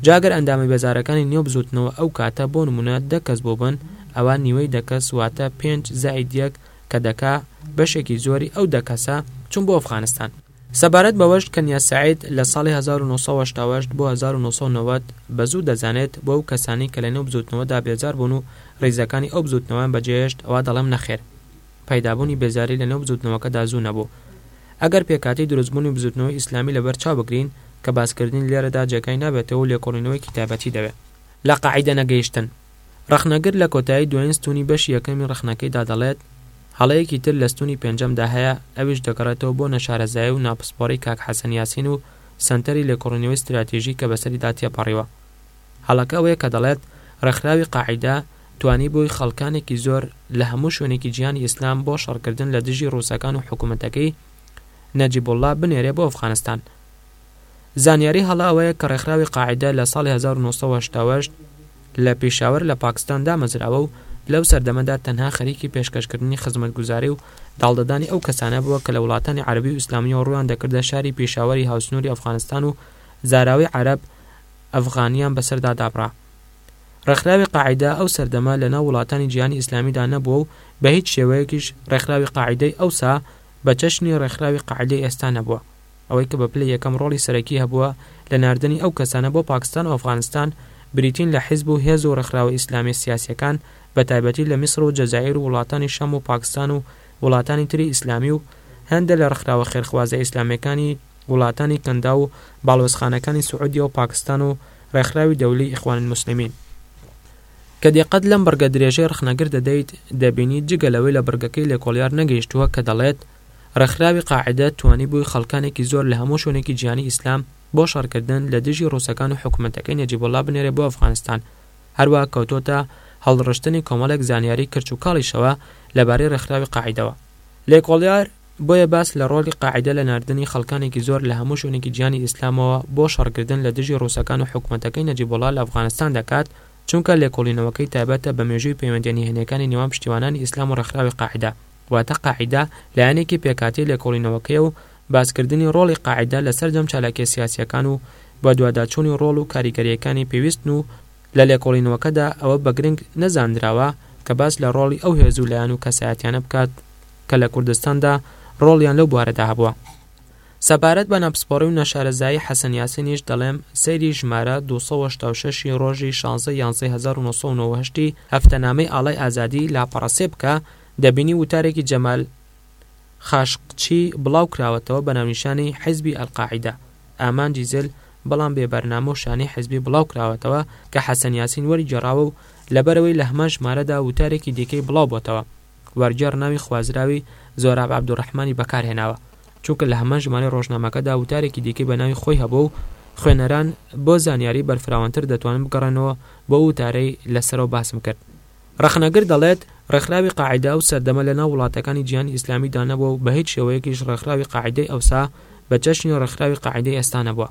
جا گەر ئەندامە بێزارەکانی نێو بزووتنەوە ئەو کاتە بۆ نموونە دە کەس بووبن ئەوا نیوەی دە کەس واتە پێنج زائید یەک کە دەکا بەشێکی زۆری ئەو دە کەسە چون بۆ ئەفغانستان سەبارەت بەوەشت کەنیا سعید لە ساڵی 1970 بۆ 1990 بە زوو دەزانێت بۆ ئەو کەسانی کە لە نێو بزوتنەوەدا بێزار بوون و ڕیزەکانی ئەو بزوتنەوەیان بەجێهێشت ئەوا دەڵێم نەخێر پەیدابوونی بێزاری لە نێو بزوتنەوەکەدا زوو نەبوو ئەگەر پێکاتی دروستبوونی بزوتنەوەی ئیسلامی لەبەر چاو بگرین کە باسکردنی لێرەدا جێگای نابێتەوە و لێکۆڵینەوەیەکی تایبەتی دەوێت لە قاعیدە نەگەیشتن. ڕەخنەگر لە کۆتایی دوایین ستوونی بەشی یەکەمی ڕەخنەکەیدا دەڵێت، هەڵەیەکی تر لە ستوونی پێنجەمدا هەیە، ئەویش دەگەڕێتەوە بۆ نەشارەزایی و ناپسپۆڕیی کاک حەسەن یاسین و سەنتەری لێکۆڵینەوەی ستراتیژی کە بەسەریدا تێپەڕیوە. هەڵەکە ئەوەیە کە دەڵێت، ڕێکخراوی قاعیدە توانیبووی خەڵکانێکی زۆر لە هەموو شوێنێکی جیهانی ئیسلام بۆ شەڕکردن لە دژی ڕووسەکان و حکوومەتەکەی نەجیبوڵڵا بنێرێ بۆ ئەفغانستان. زانیاری هەڵە ئەوەیە کە ڕێکخراوی قاعیدە لە ساڵی 1970 لە پیشاوەر لە پاکستان دامەزراوە و لەو سەردەمەدا تەنها خەریکی پێشکەشکردنی خزمەتگوزاری و داڵدەدانی ئەو کەسانە بووە کە لە وڵاتانی عەرەبی و ئیسلامیەوە ڕوویان دەکردە شاری پیشاوەری هاوسنووری ئەفغانستان و زاراوەی عەرەب ئەفغانیان بەسەردا دابڕا. ڕێکخراوی قاعیدە ئەو سەردەمە لەناو وڵاتانی جیهانی ئیسلامیدا نەبووە و بە هیچ شێوەیەکیش ڕێکخراوی قاعیدەی ئەوسا بە چەشنی ڕێکخراوی قاعیدەی ئێستا نەبووە. ئەوەی کە بە پلەی یەکەم ڕۆڵی سەرەکی هەبووە لە ناردنی ئەو کەسانە بۆ پاکستان و ئەفغانستان، بریتین لە حیزب و هێز و ڕێکخراوە ئیسلامیە سیاسیەکان بە تایبەتی لە میسڕ و جەزائیر و وڵاتانی شام و پاکستان و وڵاتانی تری ئیسلامی و هەندێ لە ڕێکخراوە خێرخوازە ئیسلامیەکانی وڵاتانی کەنداو و باڵوێزخانەکانی سعودیە و پاکستان و ڕێکخراوی دەولی ئیخوان المسلمین. کە دقەت لەم بڕگە درێژەی ڕەخنەگر دەدەیت، دەبینیت جگە لەوەی لە بڕگەکەی لێکۆڵیار نەگەیشتووە کە دەڵێت، ڕێکخراوی قاعیدە توانیبووی خەڵکانێکی زۆر لە هەموو شوێنێکی جیهانی ئیسلام بۆ شەڕکردن لە دژی ڕووسەکان و حکوومەتەکەی نەجیبوڵڵا بنێرێ بۆ ئەفغانستان، هەروا کەوتۆتە هەڵڕشتنی کۆمەڵێک زانیاری کرچ و کاڵیشەوە لەبارەی ڕێکخراوی قاعیدەوە. لێکۆڵیار، بۆیە باس لە ڕۆڵی قاعیدە لە ناردنی خەڵکانێکی زۆر لە هەموو شوێنێکی جیهانی ئیسلامەوە بۆ شەڕکردن لە دژی ڕووسەکان و حکوومەتەکەی نەجیبوڵڵا لە ئەفغانستان دەکات، چونکە لێکۆڵینەوەکەی تایبەتە بە مێژووی پەیوەندیە نهێنیەکانی نێوان پشتیوانانی ئیسلام و ڕێکخراوی قاعیدە. واتە قاعیدە لایەنێکی پێکهاتەی لێکۆڵینەوەکەیە و باسکردنی ڕۆڵی قاعیدە لە سەرجەم چالاکیە سیاسیەکان و بەدواداچوونی ڕۆڵ و کاریگەریەکانی پێویستن و لە لێکۆڵینەوەکەدا ئەوە بە گرنگ نەزاندراوە کە باس لە ڕۆڵی ئەو هێز و لایەن و کەسایەتیانە بکات کە لە کوردستاندا ڕۆڵیان لەو بوارەدا هەبووە. سەبارەت بە نەپسپۆڕی و نەشارەزایی حەسەن یاسینیش دەڵێم سەیری ژمارە دوو سەد و هەشتا و شەش ی ڕۆژی شانزدە یانزەی هەزار و نۆ سەد و نەوەد و هەشت ی هەفتەنامەی ئاڵای ئازادی لاپەڕە سێ بکە، دەبینی وتارێکی جەمال خاشقچی بڵاو کراوەتەوە بە ناونیشانی حیزبی ئەلقاعیدە ئامانجی زل بەڵام بێ بەرنامە و شانەی حیزبی بڵاو کراوەتەوە کە حەسەن یاسین وەریگێڕاوە و لەبەرئەوەی لە هەمان ژمارەدا وتارێکی دیکەی بڵاو بۆتەوە وەرگێڕ ناوی خوازراوی زۆراب عەبدولڕەحمانی بەکار هێناوە چونکە لە هەمان ژمارەی ڕۆژنامەکەدا وتارێکی دیکەی بە ناوی خۆی هەبوو و خوێنەران بۆ زانیاری بەرفراوانتر دەتوانن بگەڕێنەوە بۆ ئەو وتارەی لەسەرەوە باسم کرد. ڕەخنەگر دەڵێت، ڕێکخراوی قاعیدە ئەو سەردەمە لەناو وڵاتەکانی جیهانی ئیسلامیدا نەبووە و بەهیچ شێوەیەکیش ڕێکخراوی قاعیدەی ئەوسا بە چەشنی ڕێکخراوی قاعیدەی ئێستا نەبووە.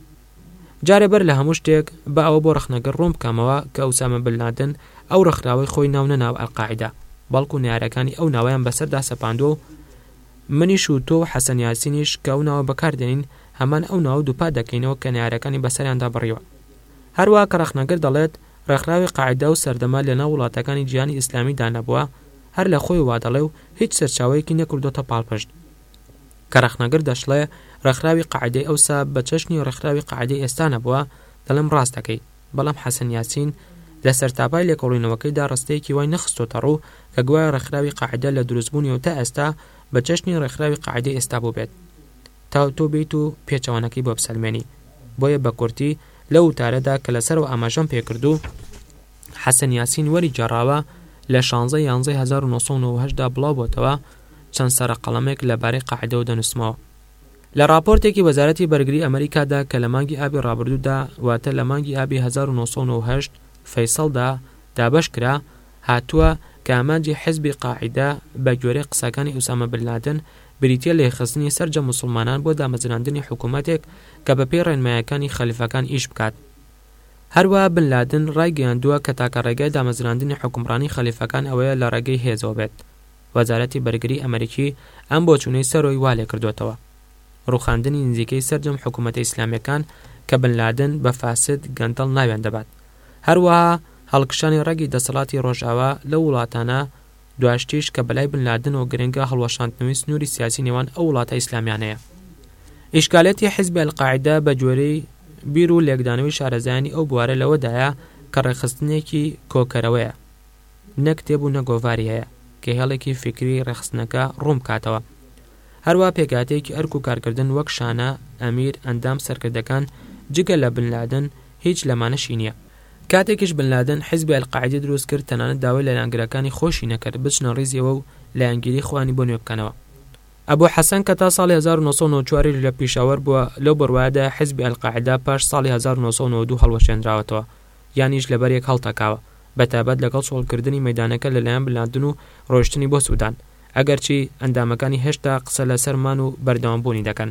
جارێ بەر لە هەموو شتێک با ئەوە بۆ ڕەخنەگر ڕوون بکەمەوە کە ئوسامە بن لادن ئەو ڕێکخراوەی خۆی ناو نەناوە ئەلقاعیدە، بەڵکو نەیارەکانی ئەو ناوەیان بەسەردا سەپاندووە و منیش و تۆ و حەسەن یاسینیش کە ئەو ناوە بەکاردێنین هەمان ئەو ناوە دووپات دەکەینەوە کە نەیارەکانی بەسەریاندا بڕیوە. هەروەها کە ڕەخنەگر دەڵێت، ڕێکخراوی قاعیدە ئەو سەردەمە لەناو وڵاتەکانی جیهانی ئیسلامیدا نەبووە، هەر لە خۆی وا دەڵێ و هیچ سەرچاوەیەکی نەکردۆتە پاڵپشت. کە ڕەخنەگر دەشڵێ ڕێکخراوی قاعیدەی ئەوسا بە چەشنی ڕێکخراوی قاعیدەی ئێستا نەبووە، دەڵێم ڕاست دەکەی، بەڵام حەسەن یاسین لە سەرتاپای لێکۆڵینەوەکەیدا ڕستەیەکی وای نەخستۆتە ڕوو کە گوایە ڕێکخراوی قاعیدە لە دروستبوونیەوە تا ئێستا بە چەشنی ڕێکخراوی قاعیدەی ئێستا بووبێت تا تۆ بێیت و پێچەوانەکەی بۆ بسەلمێنی. بۆیە بە کورتی لەو وتارەدا کە لەسەرەوە ئاماژەم پێکردوو، حەسەن یاسین وەری گێڕاوە لە شانزە یانزەی هەزار و نۆ سەد و نەوەد و هەشت دا بڵاو بۆتەوە، چەند سەرەقەڵەمێک لە بارەی قاعیدەوە دەنووسمەوە. لە ڕاپۆرتێکی وەزارەتی بەرگری ئەمەریکادا کە لە مانگی ئابی ڕابردوودا، واتە لە مانگی ئابی هەزار و نۆ سەد و نەوەد و هەشت، فەیسەڵدا، دابەش کرا، هاتووە کە ئامانجی حزبی قاعیدە بە گوێرەی قسەکانی ئوسامە بن لادن بریتییە لە یەکخستنی سەرجەم موسڵمانان بۆ دامەزراندنی حکوومەتێک کە بە پێی ڕێنمایەکانی خەلیفەکان ئیش بکات. هەروەها بن لادن ڕایگەیاندووە کە تاکە ڕێگای دامەزراندنی حوکمڕانی خەلیفەکان ئەوەیە لە ڕێگەی هێزەوە بێت. وەزارەتی بەرگری ئەمەریکی ئەم بۆچوونەی سەرۆی وا لێ کردووەتەوە. ڕووخاندنی نزیکەی سەرجەم حکوومەتە ئیسلامییەکان کە بن لادن بە فاسد، گەندەڵ، ناویان دەبات. هەروەها هەڵکشانی ڕەگی دەسەڵاتی ڕۆژاوا لەو وڵاتانە دواشتیش کە بەلای بن لادنەوە گرنگە هەڵوەشاندنەوەی سنووری سیاسی نێوان ئەو وڵاتە ئیسلامیانەیە ئیشکالەتی حزبی القاعدە بە جۆرەی بیر و لێکدانەوەی شارەزایانی ئەو بوارە لەوەدایە کە ڕێخستنێکی کۆکەرەوەیە نەکتێب و نەگۆڤاری هەیە کە هێڵێکی فکری ڕێخستنەکە ڕووم کاتەوە هەروە پێکاتێکی ئەرک و کارکردن وەک شانە ئەمیر ئەندام سەرکردەکان جگە لە بنلادن هیچ لەمانەشی نیە. کاتێکیش بن لادن حیزبی ئەلقاعیدەی دروست کرد تەنانەت داوای لە لایەنگراکانی خۆیشی نەکرد بچنە ڕیزیەوە و لایەنگیری خۆیانی بۆ نوێ بکەنەوە. ئەبو حەسەن کە تا ساڵی هەزار و نۆ سەد و نەوەد و چوار یش لە پیشاوەر بووە لەو بڕوایەدایە حیزبی ئەلقاعیدە پاش ساڵی هەزار و نۆ سەد و نەوەد و دوو هەڵوەشێنراوەتەوە یانیش لەبەریەک هەڵتەکاوە بە تایبەت لەگەڵ چۆڵکردنی مەیدانەکە لە لایەن بن لادن و ڕۆیشتنی بۆ سودان ئەگەرچی ئەندامەکانی هێشتا قسە لە سەر مان و بەردەوام بوونی دەکەن.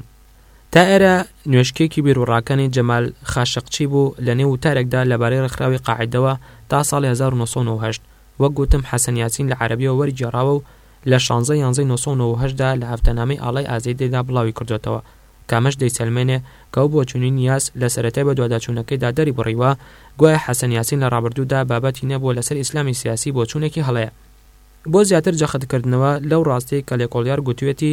تا ئێرە نوێژکێکی بیروڕاکانی جەمال خاشقچی بوو لە نێو وتارێکدا لەبارەی ڕێکخراوی قاعیدەوە تا ساڵی 1998 وەک گوتم حەسەن یاسین لە عەرەبییەوە وەریگێڕاوە و لە 16 یانزەی 1990 دا لە هەفتەنامەی ئاڵای ئازەیدێ دا بڵاوی کردۆتەوە کە ئەمەش دەیسەلمێنێ کە ئەو بۆچوونەی نیاز لە سەرەتای بەدواداچوونەکەیدا دەریبڕیوە گوایە حەسەن یاسین لە ڕابردوودا بابەتی نەبووە لەسەر ئیسلامی سیاسی بۆچوونێکی هەڵەیە. بۆ زیاتر جەختکردنەوە لەو ڕاستیەی کە لێکۆڵیار گوتوێتی،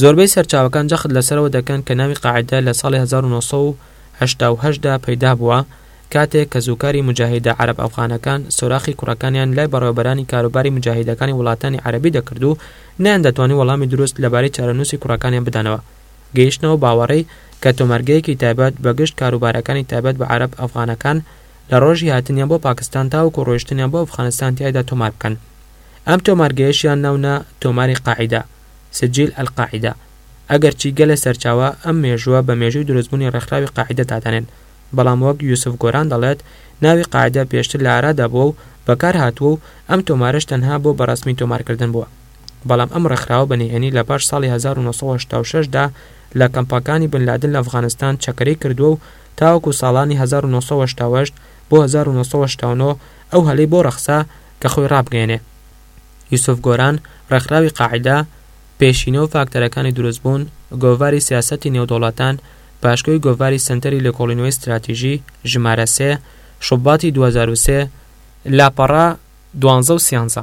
زۆربەی سەرچاوەکان جەخت لەسەرەوە دەکەن کە ناوی قاعدە لە ساڵی 1970 دا پەیدا بووە کاتێک کە زووکاری موجاهیدە عەرەب ئەفغانەکان سۆراخی کوڕەکانیان لای بەڕێوەبەرانی کاروباری موجاهیدەکانی وڵاتانی عەرەبی دەکرد و نەیاندەتوانی وەڵامی دروست لەبارەی چارەنووسی کوڕەکانیان بدەنەوە گەیشتنەوە باوەڕی کە تۆمارگەیەکی تایبەت بە گشت کاروبارەکانی تایبەت بە عەرەب ئەفغانەکان لە ڕۆژی هاتنیان بۆ پاکستان تاوەکو ڕۆیشتنیان بۆ ئەفغانستان تیایدا تۆمار بکەن ئەم تۆمارگەیەشیان ناونا تۆماری قاعیدە سجیل القاعدە، ئەگەرچی گەلێ سەرچاوە ئەم مێژووە بە مێژووی دروستبوونی ڕێکخراوی قاعدە دادەنێن، بەڵام وەک یوسف گۆران دەڵێت، ناوی قاعدە پێشتر لە ئارادا بووە و بەکار هاتووە و ئەم تۆمارەش تەنها بۆ بەڕەسمی تۆمارکردن بووە. بەڵام ئەم ڕێکخراوە بە نهێنی لە پاش ساڵی هەزار و نۆ سەد و هەشتا و شەش دا لە کەمپەکانی بن لادن لە ئەفغانستان چەکەرەی کردووە و تاوەکو ساڵانی هەزار و نۆ سەد و هەشتا و هەشت بۆ هەزار و نۆ سەد و هەشتا و نۆ ئەو هەلەی بۆ ڕەخسا کە خۆی ڕابگەیەنێ. یوسف گۆران، ڕێکخراوی قاعیدە، پێشینە و فاکتەرەکانی دروستبوون، گۆڤاری سیاسەتی نێودەوڵەتان، پاشکۆی گۆڤاری سەنتەری لێکۆڵینەوەی ستراتیژی، ژمارە سێ، شوباتی دوو هەزار و سێ، لاپەڕە دوانزە و سیانزە.